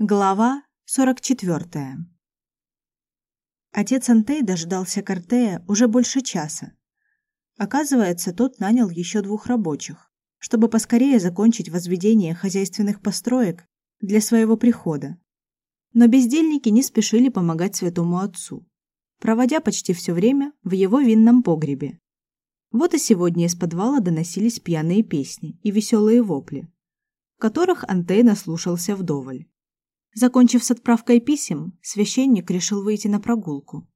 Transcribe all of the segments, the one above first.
Глава 44. Отец Антей дождался Картея уже больше часа. Оказывается, тот нанял еще двух рабочих, чтобы поскорее закончить возведение хозяйственных построек для своего прихода. Но бездельники не спешили помогать святому отцу, проводя почти все время в его винном погребе. Вот и сегодня из подвала доносились пьяные песни и веселые вопли, которых Антей наслушался вдоволь. Закончив с отправкой писем, священник решил выйти на прогулку.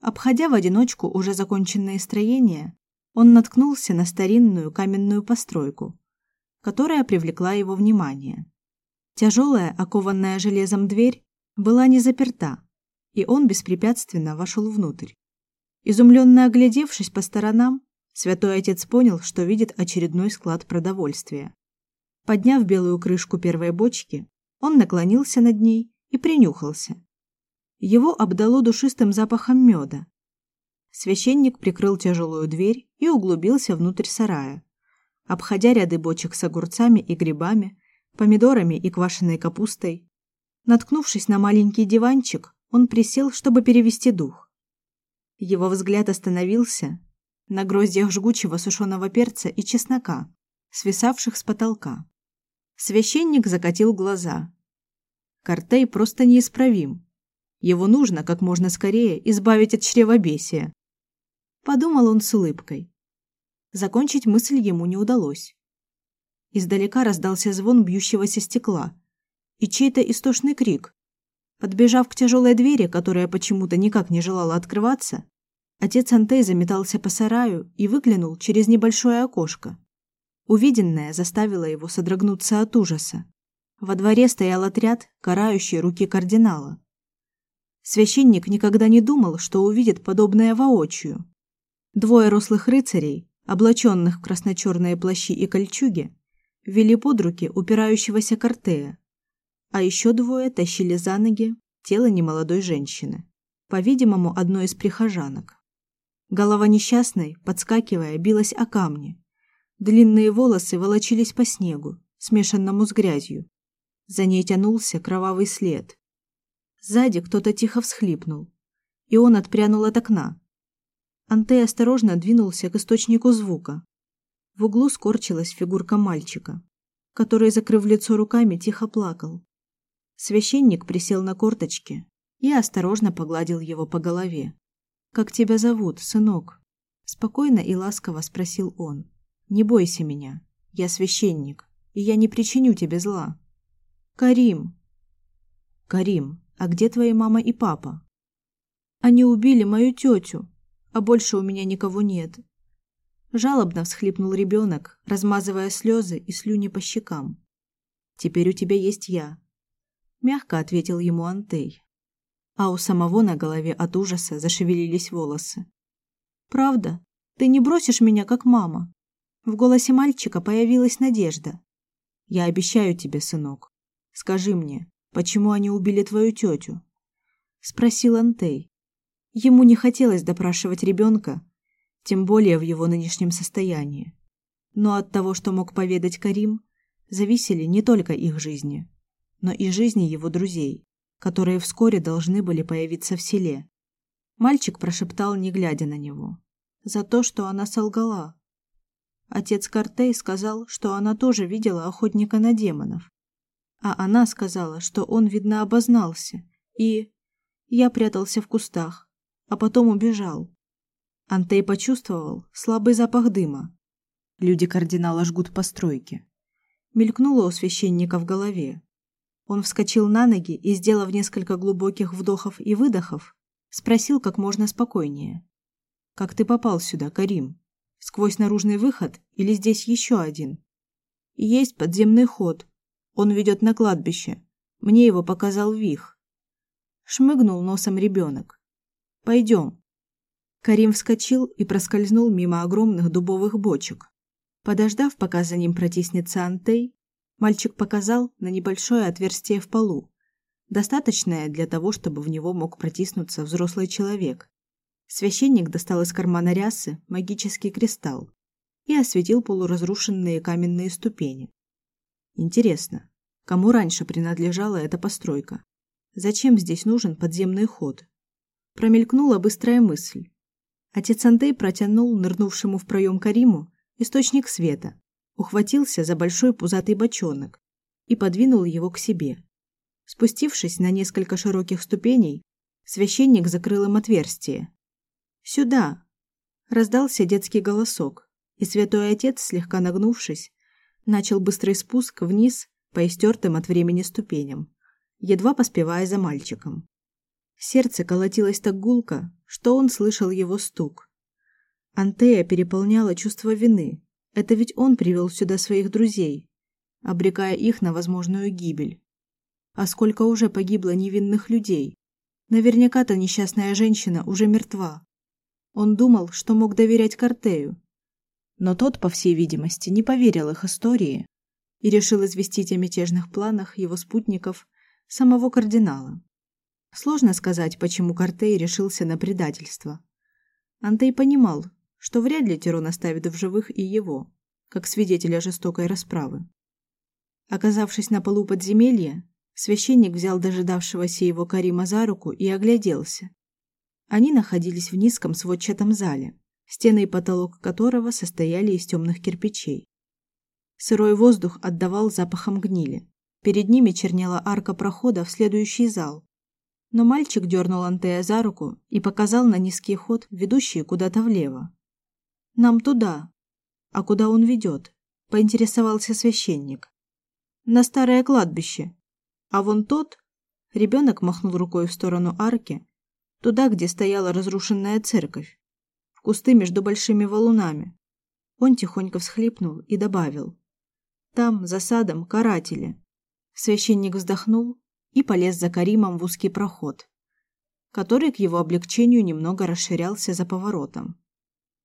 Обходя в одиночку уже законченные строения, он наткнулся на старинную каменную постройку, которая привлекла его внимание. Тяжелая, окованная железом дверь была не заперта, и он беспрепятственно вошел внутрь. Изумленно оглядевшись по сторонам, святой отец понял, что видит очередной склад продовольствия. Подняв белую крышку первой бочки, он наклонился над ней и принюхался. Его обдало душистым запахом меда. Священник прикрыл тяжелую дверь и углубился внутрь сарая. Обходя ряды бочек с огурцами и грибами, помидорами и квашеной капустой, наткнувшись на маленький диванчик, он присел, чтобы перевести дух. Его взгляд остановился на гроздьях жгучего сушеного перца и чеснока, свисавших с потолка. Священник закатил глаза. Картей просто неисправим. Его нужно как можно скорее избавить от чревобесия. Подумал он с улыбкой. Закончить мысль ему не удалось. Издалека раздался звон бьющегося стекла и чей-то истошный крик. Подбежав к тяжелой двери, которая почему-то никак не желала открываться, отец Антей заметался по сараю и выглянул через небольшое окошко. Увиденное заставило его содрогнуться от ужаса. Во дворе стоял отряд, карающий руки кардинала. Священник никогда не думал, что увидит подобное воочию. Двое рослых рыцарей, облаченных в красно-черные плащи и кольчуги, вели под руки упирающегося Картея, а еще двое тащили за ноги тело немолодой женщины, по-видимому, одной из прихожанок. Голова несчастной, подскакивая, билась о камни, Длинные волосы волочились по снегу, смешанному с грязью. За ней тянулся кровавый след. Сзади кто-то тихо всхлипнул, и он отпрянул от окна. Антей осторожно двинулся к источнику звука. В углу скорчилась фигурка мальчика, который, закрыв лицо руками, тихо плакал. Священник присел на корточки и осторожно погладил его по голове. «Как тебя зовут, сынок?» Спокойно и ласково спросил он. Не бойся меня. Я священник, и я не причиню тебе зла. Карим. Карим, а где твои мама и папа? Они убили мою тетю, а больше у меня никого нет. Жалобно всхлипнул ребенок, размазывая слезы и слюни по щекам. Теперь у тебя есть я, мягко ответил ему Антей. А у самого на голове от ужаса зашевелились волосы. Правда? Ты не бросишь меня, как мама? В голосе мальчика появилась надежда. Я обещаю тебе, сынок. Скажи мне, почему они убили твою тетю?» спросил Антей. Ему не хотелось допрашивать ребенка, тем более в его нынешнем состоянии. Но от того, что мог поведать Карим, зависели не только их жизни, но и жизни его друзей, которые вскоре должны были появиться в селе. Мальчик прошептал, не глядя на него, за то, что она солгала. Отец Картей сказал, что она тоже видела охотника на демонов. А она сказала, что он, видно, обознался. И я прятался в кустах, а потом убежал. Антей почувствовал слабый запах дыма. Люди кардинала жгут постройки. Мелькнуло у священника в голове. Он вскочил на ноги и, сделав несколько глубоких вдохов и выдохов, спросил как можно спокойнее: "Как ты попал сюда, Карим?" Сквозь наружный выход или здесь еще один? Есть подземный ход. Он ведет на кладбище. Мне его показал Вих. Шмыгнул носом ребенок. Пойдем. Карим вскочил и проскользнул мимо огромных дубовых бочек. Подождав, пока за ним протиснется Антей, мальчик показал на небольшое отверстие в полу, достаточное для того, чтобы в него мог протиснуться взрослый человек. Священник достал из кармана рясы магический кристалл и осветил полуразрушенные каменные ступени. Интересно, Кому раньше принадлежала эта постройка? Зачем здесь нужен подземный ход? Промелькнула быстрая мысль. Отец Антей протянул нырнувшему в проем Кариму источник света, ухватился за большой пузатый бочонок и подвинул его к себе. Спустившись на несколько широких ступеней, священник закрыл им отверстие. «Сюда!» – раздался детский голосок, и святой отец, слегка нагнувшись, начал быстрый спуск вниз по истертым от времени ступеням, едва поспевая за мальчиком. Сердце колотилось так гулко, что он слышал его стук. Антея переполняла чувство вины. Это ведь он привел сюда своих друзей, обрекая их на возможную гибель. А сколько уже погибло невинных людей. Наверняка та несчастная женщина уже мертва. Он думал, что мог доверять Картею. Но тот, по всей видимости, не поверил их истории и решил известить о мятежных планах его спутников самого кардинала. Сложно сказать, почему Картей решился на предательство. Антей понимал, что вряд ли Тирон оставит в живых и его, как свидетеля жестокой расправы. Оказавшись на полу подземелья, священник взял дожидавшегося его Карима за руку и огляделся. Они находились в низком сводчатом зале, стены и потолок которого состояли из темных кирпичей. Сырой воздух отдавал запахом гнили. Перед ними чернела арка прохода в следующий зал. Но мальчик дернул Антея за руку и показал на низкий ход, ведущий куда-то влево. «Нам туда». «А куда он ведет?» – поинтересовался священник. «На старое кладбище. А вон тот...» Ребенок махнул рукой в сторону арки, туда, где стояла разрушенная церковь, в кусты между большими валунами. Он тихонько всхлипнул и добавил. «Там, за садом, каратели». Священник вздохнул и полез за Каримом в узкий проход, который к его облегчению немного расширялся за поворотом.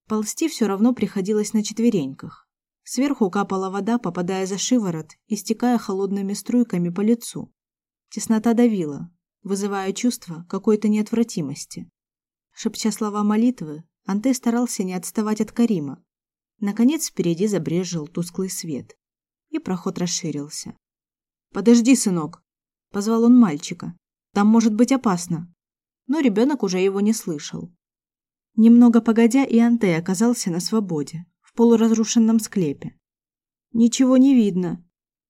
Ползти все равно приходилось на четвереньках. Сверху капала вода, попадая за шиворот и стекая холодными струйками по лицу. Теснота давила, вызывая чувство какой-то неотвратимости. Шепча слова молитвы, Анте старался не отставать от Карима. Наконец впереди забрезжил тусклый свет, и проход расширился. «Подожди, сынок!» – позвал он мальчика. «Там может быть опасно!» Но ребенок уже его не слышал. Немного погодя, и Анте оказался на свободе, в полуразрушенном склепе. «Ничего не видно!»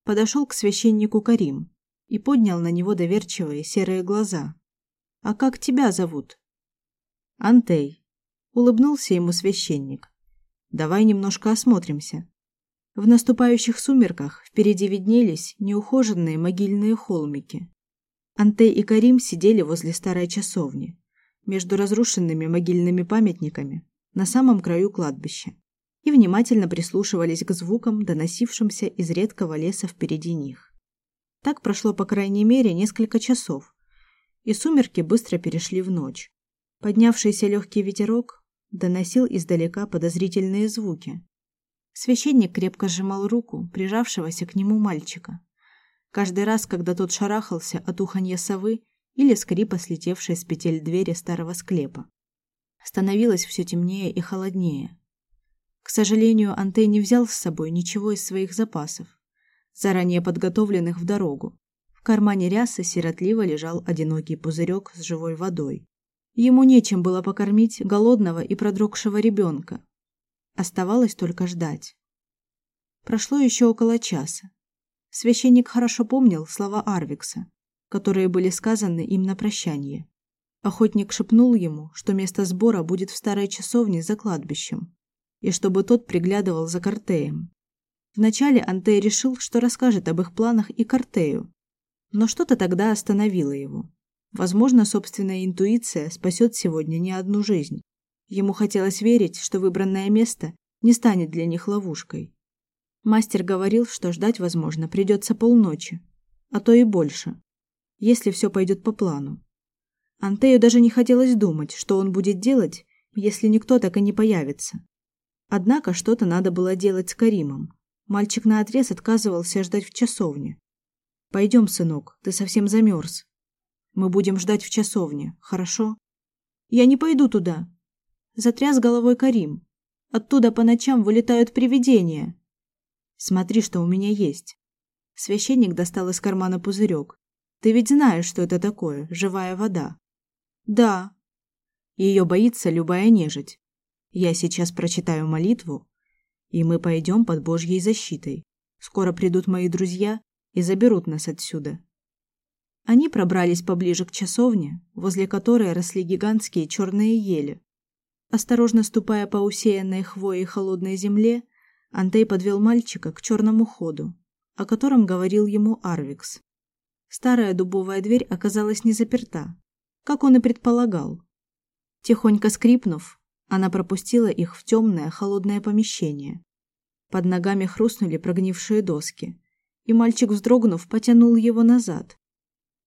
Подошел к священнику Карим и поднял на него доверчивые серые глаза. «А как тебя зовут?» «Антей», — улыбнулся ему священник. «Давай немножко осмотримся». В наступающих сумерках впереди виднелись неухоженные могильные холмики. Антей и Карим сидели возле старой часовни, между разрушенными могильными памятниками, на самом краю кладбища, и внимательно прислушивались к звукам, доносившимся из редкого леса впереди них. Так прошло по крайней мере несколько часов, и сумерки быстро перешли в ночь. Поднявшийся легкий ветерок доносил издалека подозрительные звуки. Священник крепко сжимал руку прижавшегося к нему мальчика. Каждый раз, когда тот шарахался от уханья совы или скрипа слетевшей с петель двери старого склепа. Становилось все темнее и холоднее. К сожалению, Антей не взял с собой ничего из своих запасов заранее подготовленных в дорогу. В кармане рясы сиротливо лежал одинокий пузырек с живой водой. Ему нечем было покормить голодного и продрогшего ребенка. Оставалось только ждать. Прошло еще около часа. Священник хорошо помнил слова Арвикса, которые были сказаны им на прощание. Охотник шепнул ему, что место сбора будет в старой часовне за кладбищем, и чтобы тот приглядывал за Картеем. Вначале Антей решил, что расскажет об их планах и Картею, но что-то тогда остановило его. Возможно, собственная интуиция спасет сегодня не одну жизнь. Ему хотелось верить, что выбранное место не станет для них ловушкой. Мастер говорил, что ждать, возможно, придется полночи, а то и больше, если все пойдет по плану. Антею даже не хотелось думать, что он будет делать, если никто так и не появится. Однако что-то надо было делать с Каримом. Мальчик наотрез отказывался ждать в часовне. «Пойдем, сынок, ты совсем замерз. Мы будем ждать в часовне, хорошо?» «Я не пойду туда!» Затряс головой Карим. «Оттуда по ночам вылетают привидения!» «Смотри, что у меня есть!» Священник достал из кармана пузырек. Ты ведь знаешь, что это такое живая вода? Да. Ее боится любая нежить. Я сейчас прочитаю молитву, и мы пойдем под Божьей защитой. Скоро придут мои друзья и заберут нас отсюда. Они пробрались поближе к часовне, возле которой росли гигантские черные ели. Осторожно ступая по усеянной хвоей холодной земле, Антей подвел мальчика к черному ходу, о котором говорил ему Арвикс. Старая дубовая дверь оказалась не заперта, как он и предполагал. Тихонько скрипнув, она пропустила их в темное холодное помещение. Под ногами хрустнули прогнившие доски, и мальчик, вздрогнув, потянул его назад.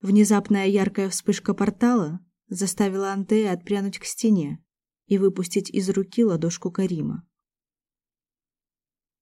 Внезапная яркая вспышка портала заставила Антея отпрянуть к стене и выпустить из руки ладошку Карима.